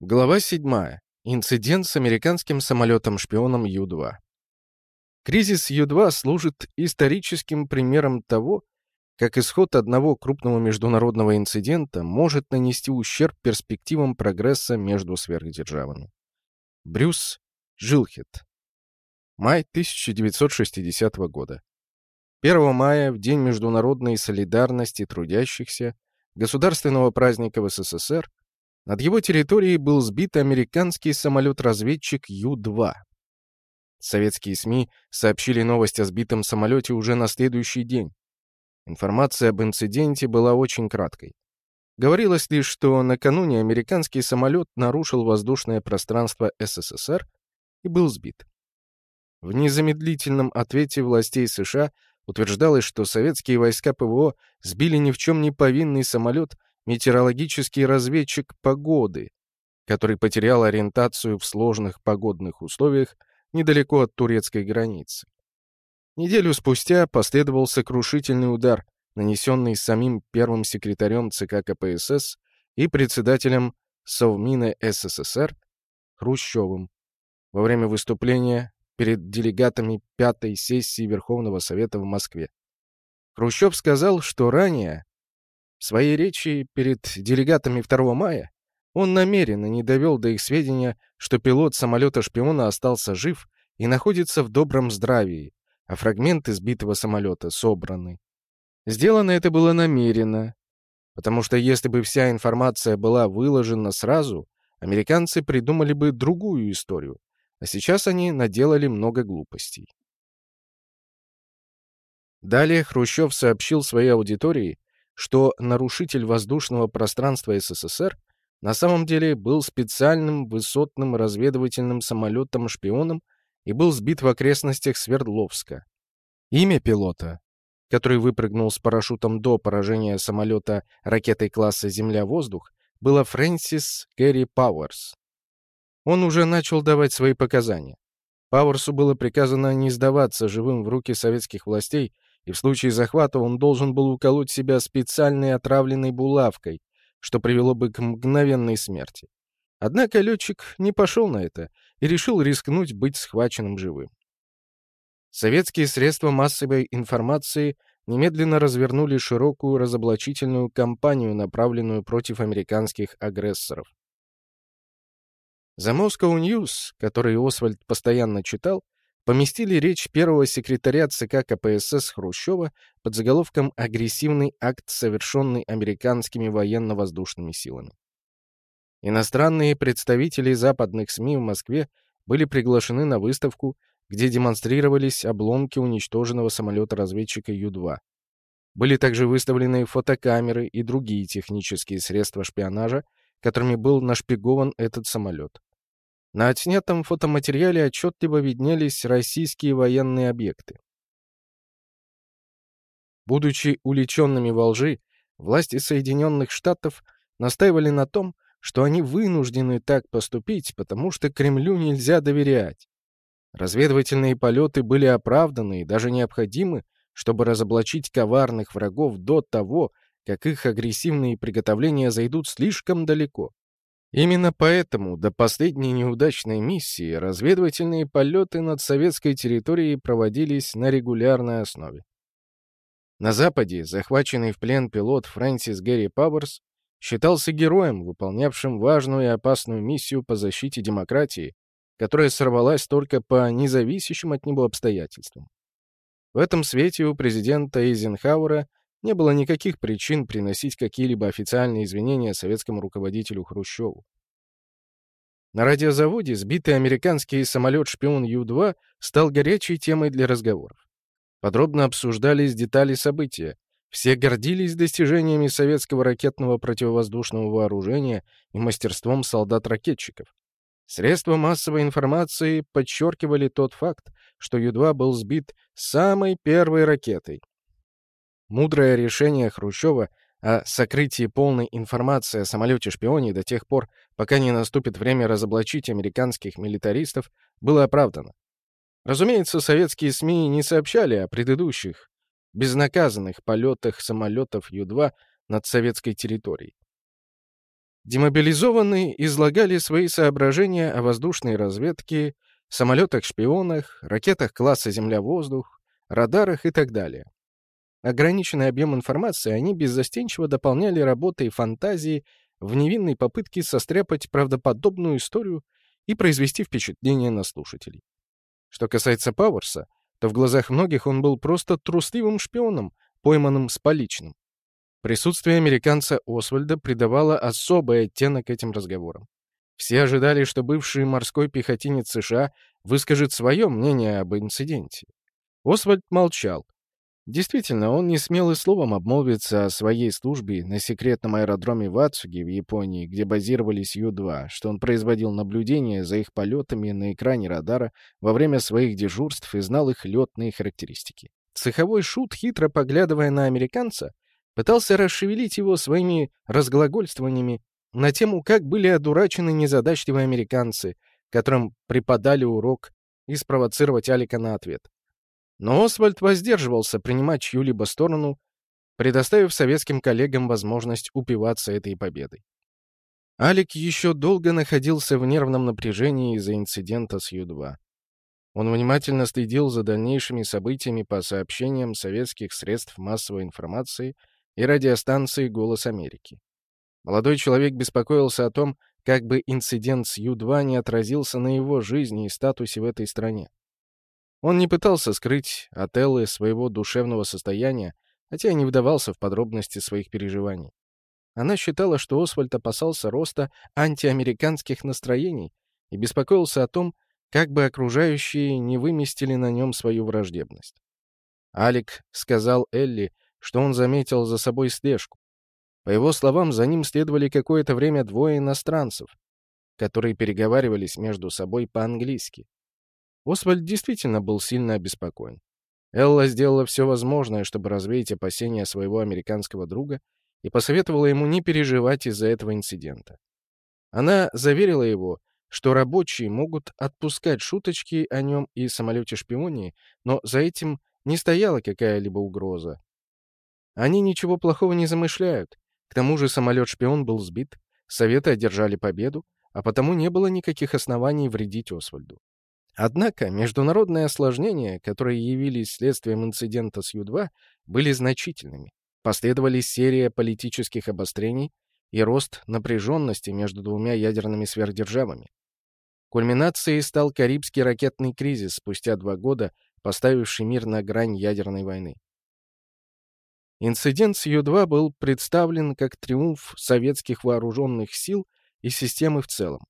Глава 7. Инцидент с американским самолетом-шпионом Ю-2. Кризис Ю-2 служит историческим примером того, как исход одного крупного международного инцидента может нанести ущерб перспективам прогресса между сверхдержавами. Брюс Джилхет. Май 1960 года. 1 мая, в День международной солидарности трудящихся, государственного праздника в СССР, над его территорией был сбит американский самолет-разведчик Ю-2. Советские СМИ сообщили новость о сбитом самолете уже на следующий день. Информация об инциденте была очень краткой. Говорилось лишь, что накануне американский самолет нарушил воздушное пространство СССР и был сбит. В незамедлительном ответе властей США утверждалось, что советские войска ПВО сбили ни в чем не повинный самолет метеорологический разведчик погоды, который потерял ориентацию в сложных погодных условиях недалеко от турецкой границы. Неделю спустя последовал сокрушительный удар, нанесенный самим первым секретарем ЦК КПСС и председателем Совмина СССР Хрущевым во время выступления перед делегатами пятой сессии Верховного Совета в Москве. Хрущев сказал, что ранее в своей речи перед делегатами 2 мая он намеренно не довел до их сведения, что пилот самолета-шпиона остался жив и находится в добром здравии, а фрагменты сбитого самолета собраны. Сделано это было намеренно, потому что если бы вся информация была выложена сразу, американцы придумали бы другую историю, а сейчас они наделали много глупостей. Далее Хрущев сообщил своей аудитории, что нарушитель воздушного пространства СССР на самом деле был специальным высотным разведывательным самолетом-шпионом и был сбит в окрестностях Свердловска. Имя пилота, который выпрыгнул с парашютом до поражения самолета ракетой класса «Земля-воздух», было Фрэнсис Кэрри Пауэрс. Он уже начал давать свои показания. Пауэрсу было приказано не сдаваться живым в руки советских властей и в случае захвата он должен был уколоть себя специальной отравленной булавкой, что привело бы к мгновенной смерти. Однако летчик не пошел на это и решил рискнуть быть схваченным живым. Советские средства массовой информации немедленно развернули широкую разоблачительную кампанию, направленную против американских агрессоров. За Moscow News, который Освальд постоянно читал, поместили речь первого секретаря ЦК КПСС Хрущева под заголовком «Агрессивный акт, совершенный американскими военно-воздушными силами». Иностранные представители западных СМИ в Москве были приглашены на выставку, где демонстрировались обломки уничтоженного самолета-разведчика Ю-2. Были также выставлены фотокамеры и другие технические средства шпионажа, которыми был нашпигован этот самолет. На отснятом фотоматериале отчетливо виднелись российские военные объекты. Будучи уличенными во лжи, власти Соединенных Штатов настаивали на том, что они вынуждены так поступить, потому что Кремлю нельзя доверять. Разведывательные полеты были оправданы и даже необходимы, чтобы разоблачить коварных врагов до того, как их агрессивные приготовления зайдут слишком далеко. Именно поэтому до последней неудачной миссии разведывательные полеты над советской территорией проводились на регулярной основе. На Западе захваченный в плен пилот Фрэнсис Гэри Пауэрс считался героем, выполнявшим важную и опасную миссию по защите демократии, которая сорвалась только по независящим от него обстоятельствам. В этом свете у президента Эйзенхауэра не было никаких причин приносить какие-либо официальные извинения советскому руководителю Хрущеву. На радиозаводе сбитый американский самолет-шпион Ю-2 стал горячей темой для разговоров. Подробно обсуждались детали события. Все гордились достижениями советского ракетного противовоздушного вооружения и мастерством солдат-ракетчиков. Средства массовой информации подчеркивали тот факт, что Ю-2 был сбит самой первой ракетой, Мудрое решение Хрущева о сокрытии полной информации о самолете-шпионе до тех пор, пока не наступит время разоблачить американских милитаристов, было оправдано. Разумеется, советские СМИ не сообщали о предыдущих, безнаказанных полетах самолетов Ю-2 над советской территорией. Демобилизованные излагали свои соображения о воздушной разведке, самолетах-шпионах, ракетах класса «Земля-воздух», радарах и так далее. Ограниченный объем информации они беззастенчиво дополняли работой фантазии в невинной попытке состряпать правдоподобную историю и произвести впечатление на слушателей. Что касается Пауэрса, то в глазах многих он был просто трусливым шпионом, пойманным с поличным. Присутствие американца Освальда придавало особый оттенок этим разговорам. Все ожидали, что бывший морской пехотинец США выскажет свое мнение об инциденте. Освальд молчал, Действительно, он не смел и словом обмолвиться о своей службе на секретном аэродроме в Ацуге в Японии, где базировались Ю-2, что он производил наблюдения за их полетами на экране радара во время своих дежурств и знал их летные характеристики. Цеховой шут, хитро поглядывая на американца, пытался расшевелить его своими разглагольствованиями на тему, как были одурачены незадачливые американцы, которым преподали урок, и спровоцировать Алика на ответ. Но Освальд воздерживался принимать чью-либо сторону, предоставив советским коллегам возможность упиваться этой победой. Алик еще долго находился в нервном напряжении из-за инцидента с Ю-2. Он внимательно следил за дальнейшими событиями по сообщениям советских средств массовой информации и радиостанции «Голос Америки». Молодой человек беспокоился о том, как бы инцидент с Ю-2 не отразился на его жизни и статусе в этой стране. Он не пытался скрыть от Эллы своего душевного состояния, хотя и не вдавался в подробности своих переживаний. Она считала, что Освальд опасался роста антиамериканских настроений и беспокоился о том, как бы окружающие не выместили на нем свою враждебность. Алик сказал Элли, что он заметил за собой слежку. По его словам, за ним следовали какое-то время двое иностранцев, которые переговаривались между собой по-английски. Освальд действительно был сильно обеспокоен. Элла сделала все возможное, чтобы развеять опасения своего американского друга и посоветовала ему не переживать из-за этого инцидента. Она заверила его, что рабочие могут отпускать шуточки о нем и самолете шпионии, но за этим не стояла какая-либо угроза. Они ничего плохого не замышляют. К тому же самолет-шпион был сбит, Советы одержали победу, а потому не было никаких оснований вредить Освальду. Однако международные осложнения, которые явились следствием инцидента с Ю-2, были значительными. Последовали серия политических обострений и рост напряженности между двумя ядерными сверхдержавами. Кульминацией стал Карибский ракетный кризис спустя два года, поставивший мир на грань ядерной войны. Инцидент с Ю-2 был представлен как триумф советских вооруженных сил и системы в целом.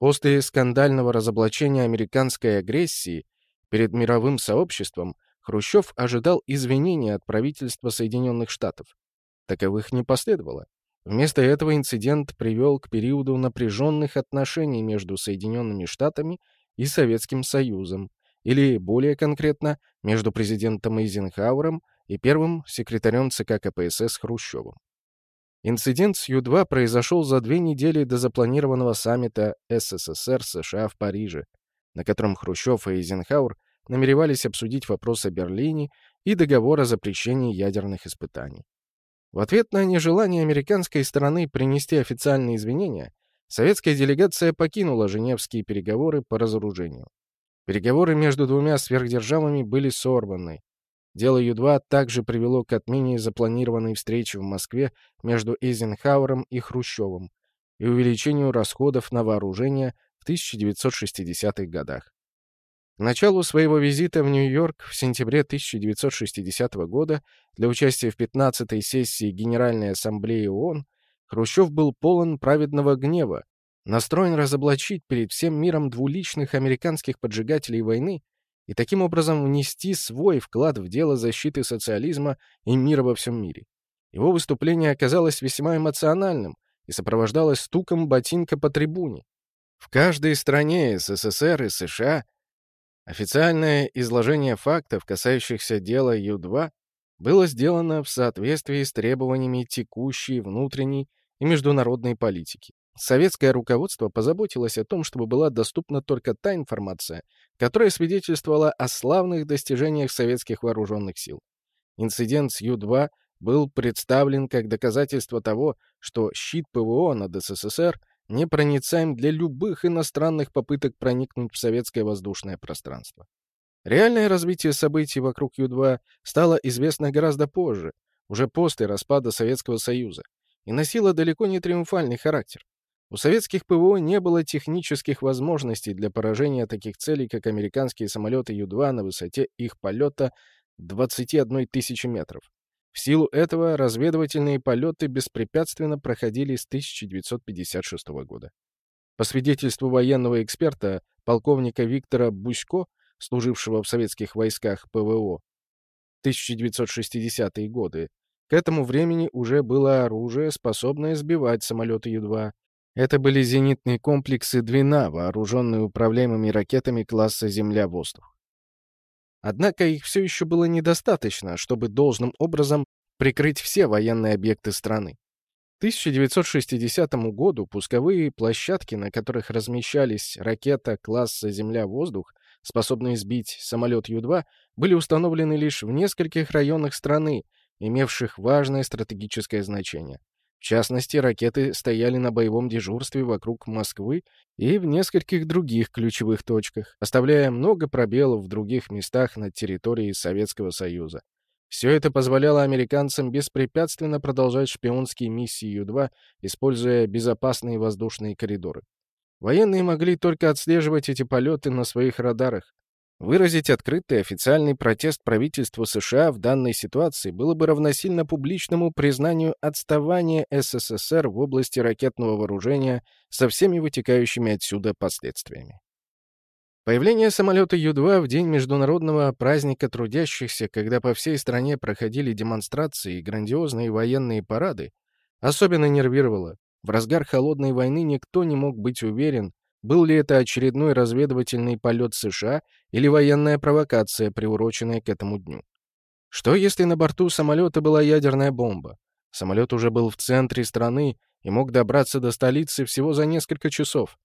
После скандального разоблачения американской агрессии перед мировым сообществом Хрущев ожидал извинений от правительства Соединенных Штатов. Таковых не последовало. Вместо этого инцидент привел к периоду напряженных отношений между Соединенными Штатами и Советским Союзом, или, более конкретно, между президентом Эйзенхауэром и первым секретарем ЦК КПСС Хрущевым. Инцидент с Ю-2 произошел за две недели до запланированного саммита СССР-США в Париже, на котором Хрущев и Эйзенхауэр намеревались обсудить вопрос о Берлине и договор о запрещении ядерных испытаний. В ответ на нежелание американской стороны принести официальные извинения, советская делегация покинула Женевские переговоры по разоружению. Переговоры между двумя сверхдержавами были сорваны, Дело Ю-2 также привело к отмене запланированной встречи в Москве между Эйзенхауэром и Хрущевым и увеличению расходов на вооружение в 1960-х годах. К началу своего визита в Нью-Йорк в сентябре 1960 года для участия в 15-й сессии Генеральной Ассамблеи ООН Хрущев был полон праведного гнева, настроен разоблачить перед всем миром двуличных американских поджигателей войны и таким образом внести свой вклад в дело защиты социализма и мира во всем мире. Его выступление оказалось весьма эмоциональным и сопровождалось стуком ботинка по трибуне. В каждой стране СССР и США официальное изложение фактов, касающихся дела Ю-2, было сделано в соответствии с требованиями текущей внутренней и международной политики. Советское руководство позаботилось о том, чтобы была доступна только та информация, которая свидетельствовала о славных достижениях советских вооруженных сил. Инцидент с Ю-2 был представлен как доказательство того, что щит ПВО над СССР непроницаем для любых иностранных попыток проникнуть в советское воздушное пространство. Реальное развитие событий вокруг Ю-2 стало известно гораздо позже, уже после распада Советского Союза, и носило далеко не триумфальный характер. У советских ПВО не было технических возможностей для поражения таких целей, как американские самолеты Ю-2 на высоте их полета 21 тысячи метров. В силу этого разведывательные полеты беспрепятственно проходили с 1956 года. По свидетельству военного эксперта, полковника Виктора Бусько, служившего в советских войсках ПВО 1960-е годы, к этому времени уже было оружие, способное сбивать самолеты Ю-2. Это были зенитные комплексы «Двина», вооруженные управляемыми ракетами класса «Земля-воздух». Однако их все еще было недостаточно, чтобы должным образом прикрыть все военные объекты страны. К 1960 году пусковые площадки, на которых размещались ракета класса «Земля-воздух», способные сбить самолет Ю-2, были установлены лишь в нескольких районах страны, имевших важное стратегическое значение. В частности, ракеты стояли на боевом дежурстве вокруг Москвы и в нескольких других ключевых точках, оставляя много пробелов в других местах на территории Советского Союза. Все это позволяло американцам беспрепятственно продолжать шпионские миссии Ю-2, используя безопасные воздушные коридоры. Военные могли только отслеживать эти полеты на своих радарах, Выразить открытый официальный протест правительству США в данной ситуации было бы равносильно публичному признанию отставания СССР в области ракетного вооружения со всеми вытекающими отсюда последствиями. Появление самолета Ю-2 в день международного праздника трудящихся, когда по всей стране проходили демонстрации и грандиозные военные парады, особенно нервировало. В разгар холодной войны никто не мог быть уверен, был ли это очередной разведывательный полет США или военная провокация, приуроченная к этому дню? Что если на борту самолета была ядерная бомба? Самолет уже был в центре страны и мог добраться до столицы всего за несколько часов.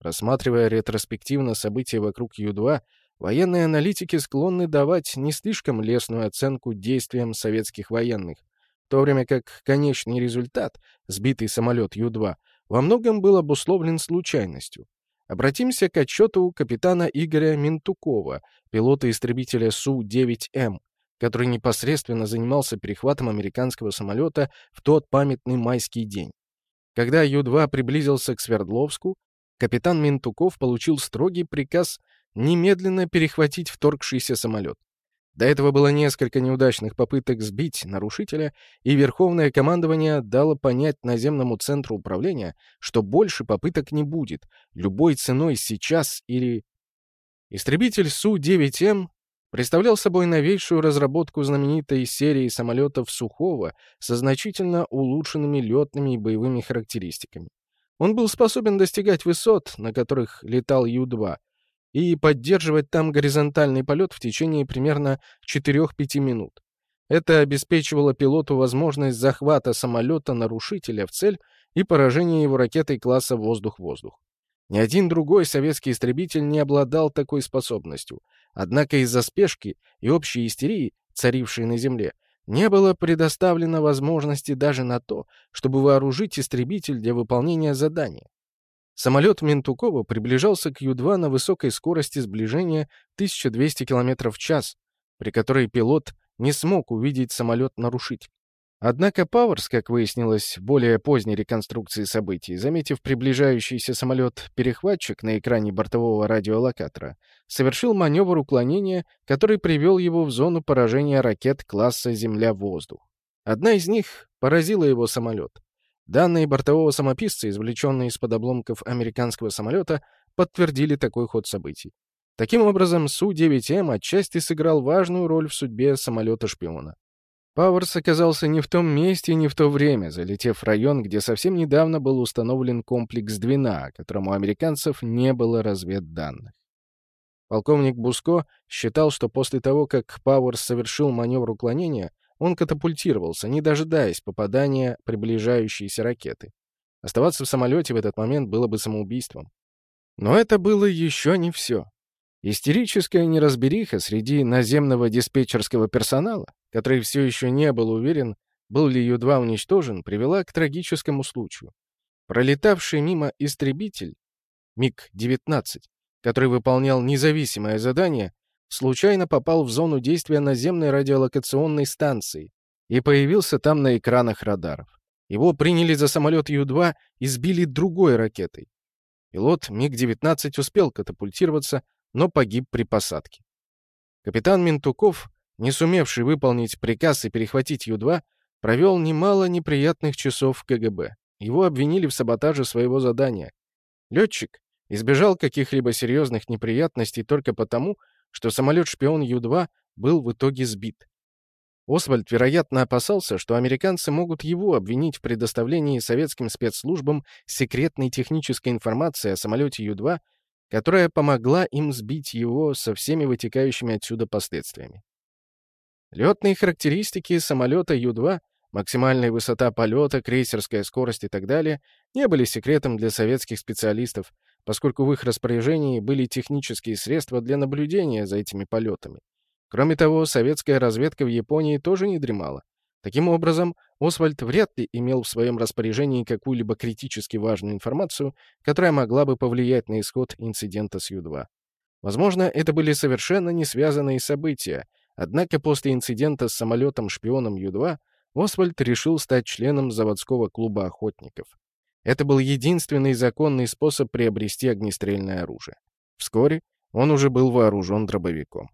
Рассматривая ретроспективно события вокруг Ю-2, военные аналитики склонны давать не слишком лестную оценку действиям советских военных, в то время как конечный результат, сбитый самолет Ю-2, во многом был обусловлен случайностью. Обратимся к отчету капитана Игоря Ментукова, пилота истребителя Су-9М, который непосредственно занимался перехватом американского самолета в тот памятный майский день. Когда Ю-2 приблизился к Свердловску, капитан Ментуков получил строгий приказ немедленно перехватить вторгшийся самолет. До этого было несколько неудачных попыток сбить нарушителя, и Верховное командование дало понять наземному центру управления, что больше попыток не будет, любой ценой сейчас или... Истребитель Су-9М представлял собой новейшую разработку знаменитой серии самолетов Сухого со значительно улучшенными летными и боевыми характеристиками. Он был способен достигать высот, на которых летал Ю-2, и поддерживать там горизонтальный полет в течение примерно 4-5 минут. Это обеспечивало пилоту возможность захвата самолета-нарушителя в цель и поражения его ракетой класса «воздух-воздух». Ни один другой советский истребитель не обладал такой способностью. Однако из-за спешки и общей истерии, царившей на Земле, не было предоставлено возможности даже на то, чтобы вооружить истребитель для выполнения задания. Самолет Ментукова приближался к Ю-2 на высокой скорости сближения 1200 км в час, при которой пилот не смог увидеть самолет-нарушитель. Однако Пауэрс, как выяснилось в более поздней реконструкции событий, заметив приближающийся самолет-перехватчик на экране бортового радиолокатора, совершил маневр уклонения, который привел его в зону поражения ракет класса «Земля-воздух». Одна из них поразила его самолет. Данные бортового самописца, извлеченные из-под обломков американского самолета, подтвердили такой ход событий. Таким образом, Су-9М отчасти сыграл важную роль в судьбе самолета-шпиона. Пауэрс оказался не в том месте и не в то время, залетев в район, где совсем недавно был установлен комплекс Двина, которому у американцев не было разведданных. Полковник Буско считал, что после того, как Пауэрс совершил маневр уклонения, он катапультировался, не дожидаясь попадания приближающейся ракеты. Оставаться в самолете в этот момент было бы самоубийством. Но это было еще не все. Истерическая неразбериха среди наземного диспетчерского персонала, который все еще не был уверен, был ли Ю-2 уничтожен, привела к трагическому случаю. Пролетавший мимо истребитель МиГ-19, который выполнял независимое задание, случайно попал в зону действия наземной радиолокационной станции и появился там на экранах радаров. Его приняли за самолет Ю-2 и сбили другой ракетой. Пилот МиГ-19 успел катапультироваться, но погиб при посадке. Капитан Ментуков, не сумевший выполнить приказ и перехватить Ю-2, провел немало неприятных часов в КГБ. Его обвинили в саботаже своего задания. Летчик избежал каких-либо серьезных неприятностей только потому, что самолет-шпион Ю-2 был в итоге сбит. Освальд, вероятно, опасался, что американцы могут его обвинить в предоставлении советским спецслужбам секретной технической информации о самолете Ю-2, которая помогла им сбить его со всеми вытекающими отсюда последствиями. Летные характеристики самолета Ю-2, максимальная высота полета, крейсерская скорость и так далее, не были секретом для советских специалистов, поскольку в их распоряжении были технические средства для наблюдения за этими полетами. Кроме того, советская разведка в Японии тоже не дремала. Таким образом, Освальд вряд ли имел в своем распоряжении какую-либо критически важную информацию, которая могла бы повлиять на исход инцидента с Ю-2. Возможно, это были совершенно не связанные события, однако после инцидента с самолетом-шпионом Ю-2 Освальд решил стать членом заводского клуба охотников. Это был единственный законный способ приобрести огнестрельное оружие. Вскоре он уже был вооружен дробовиком.